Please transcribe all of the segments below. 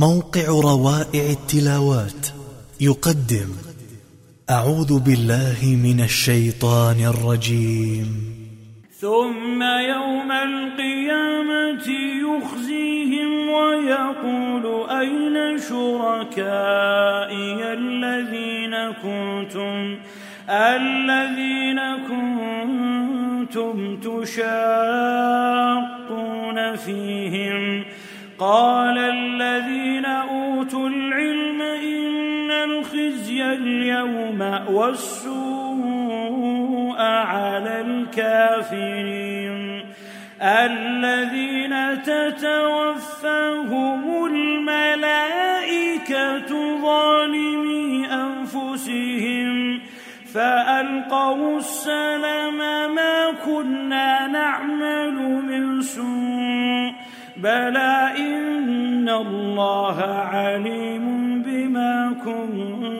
موقع روائع التلاوات. يقدم أعوذ بالله من الشيطان الرجيم. ثم يوم القيامة يخزيهم ويقول أين شركائي الذين كنتم؟ الذين كنتم تشاقون فيهم؟ قال اليوم والسوء على الكافرين. الذين تتوفاهم الملائكة ظالمي أنفسهم فألقوا السلام ما كنا نعمل من سوء بلى إن الله عليم بما كنتم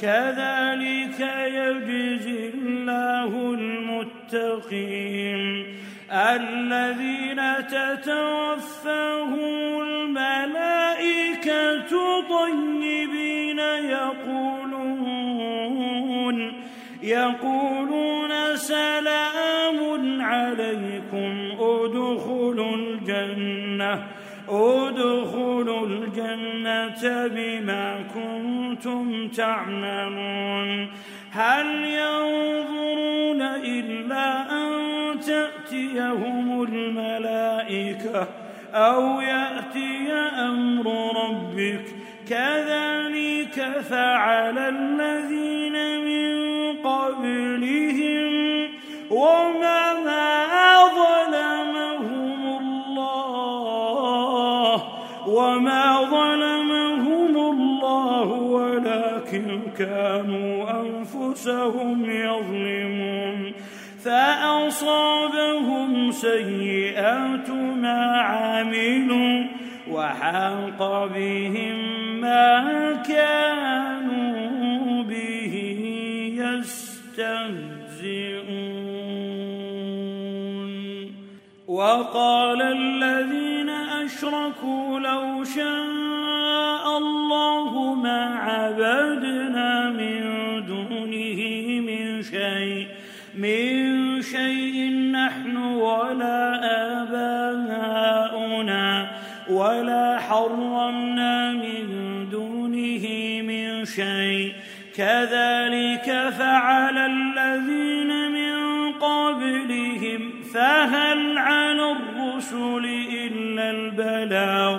كذلك يجزي الله المتقين. الذين تتوفاهم الملائكة طيبين يقولون يقولون سلام عليكم ادخلوا الجنة ادخلوا الجنة بما كنتم تعملون هل ينظرون إلا أن تأتيهم الملائكة أو يأتي أمر ربك؟ كذلك فعل الذين من قبلهم. وما ظلمهم الله. وما ظلمهم الله ولكن كانوا أنفسهم يظلمون فأصابهم سيئات ما عملوا وحاق بهم ما كانوا به يستهزئون وقال الذين أشركوا لو شاء الله ما عبدنا من دونه من شيء من شيء نحن ولا آباؤنا ولا حرمنا من دونه من شيء. كذلك فعل الذين من قبلهم فهل على الرسل إلا البلاغ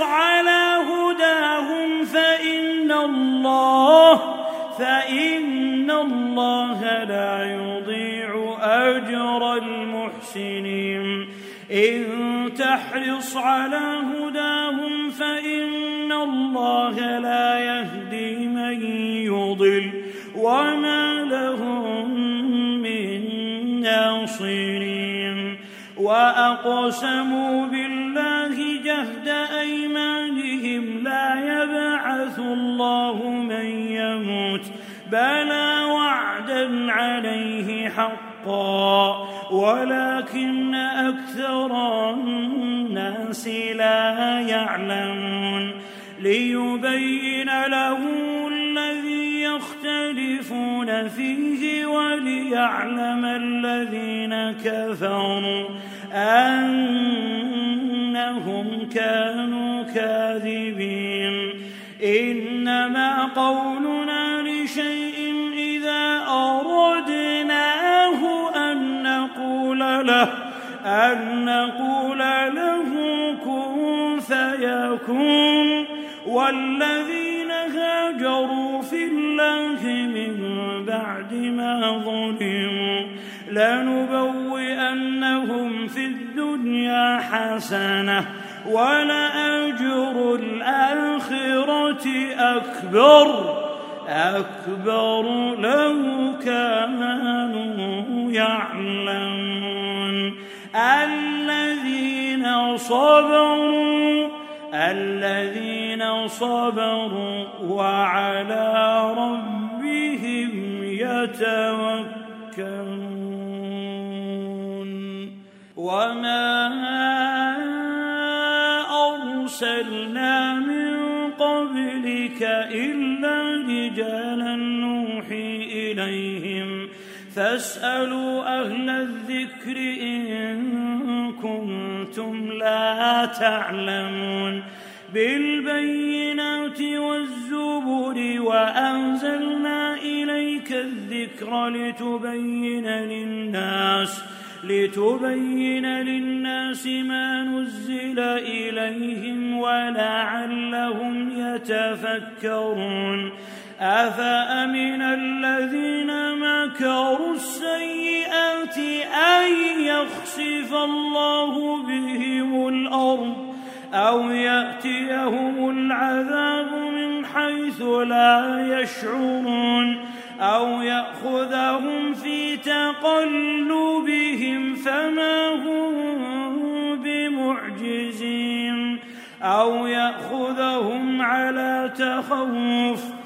على هداهم فإن الله فإن الله لا يضيع أجر المحسنين. إن تحرص على هداهم فإن الله لا يهدي من يضل وما لهم من ناصرين. وأقسموا بالله بلى وعدا عليه حقا ولكن أكثر الناس لا يعلمون ليبين لهم الذي يختلفون فيه وليعلم الذين كفروا أنهم كانوا كاذبين إنما قولنا أن نقول له كن فيكون. والذين هاجروا في الله من بعد ما ظلموا لنبوئنهم في الدنيا حسنة ولأجر الآخرة أكبر. أكبر لو كانوا يعلمون. الذين صبروا الذين صبروا وعلى ربهم يتوكلون. وما أرسلنا من قبلك إلا رجالا نوحي إليهم. فاسألوا أهل الذكر إن كنتم لا تعلمون بالبينات والزبر وأنزلنا إليك الذكر لتبين للناس لتبين للناس ما نزل إليهم ولعلهم يتفكرون أفأمن الذين مكروا السيئات أن يخسف الله بهم الأرض أو يأتيهم العذاب من حيث لا يشعرون أو يأخذهم في تقلبهم فما هم بمعجزين أو يأخذهم على تخوف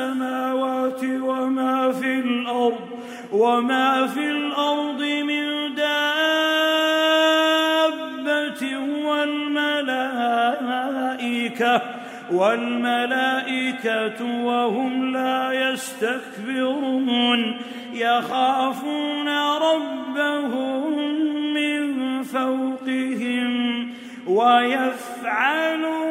السماوات وما في الأرض وما في الأرض من دابة والملائكة والملائكة وهم لا يستكبرون يخافون ربهم من فوقهم ويفعلون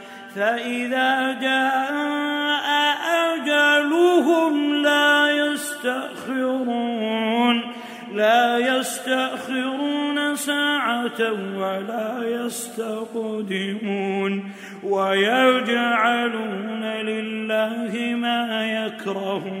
فإذا جاء أجلهم لا يستأخرون لا يستأخرون ساعة ولا يستقدمون ويجعلون لله ما يكرهون.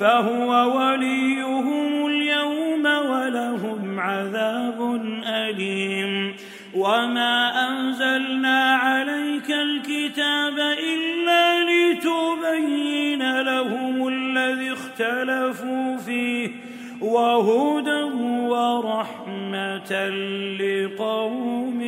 فهو وليهم اليوم ولهم عذاب أليم. وما أنزلنا عليك الكتاب إلا لتبين لهم الذي اختلفوا فيه. وهدى ورحمة لقوم